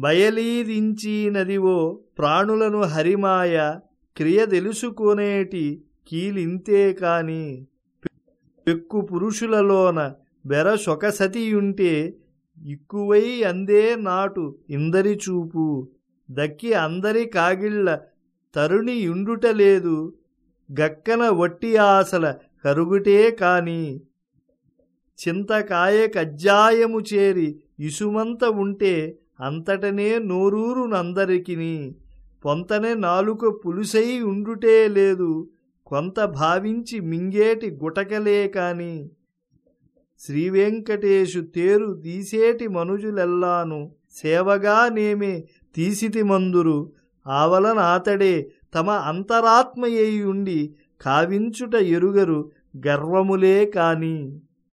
బయలీదించినదివో ప్రాణులను హరిమాయ క్రియ తెలుసుకునేటి కీలింతే కాని పెక్కు పురుషులలోన బెర సొకసతియుంటే ఇక్కువై అందే నాటు ఇందరి చూపు. దక్కి అందరి కాగిళ్ళ తరుణి యుండుటలేదు గక్కన వట్టి ఆశల కరుగుటే కాని చింతకాయ కజ్జాయము చేరి ఇసుమంత ఉంటే అంతటనే నోరూరు నందరికిని పొంతనే నాలుక పులుసై ఉండుటే లేదు కొంత భావించి మింగేటి గుటకలే కాని. శ్రీవెంకటేశు తేరు తీసేటి మనుజులెల్లాను సేవగా నేమే తీసితి మందురు ఆవలన ఆతడే తమ అంతరాత్మయ్యుండి కావించుట ఎరుగరు గర్వములే కాని.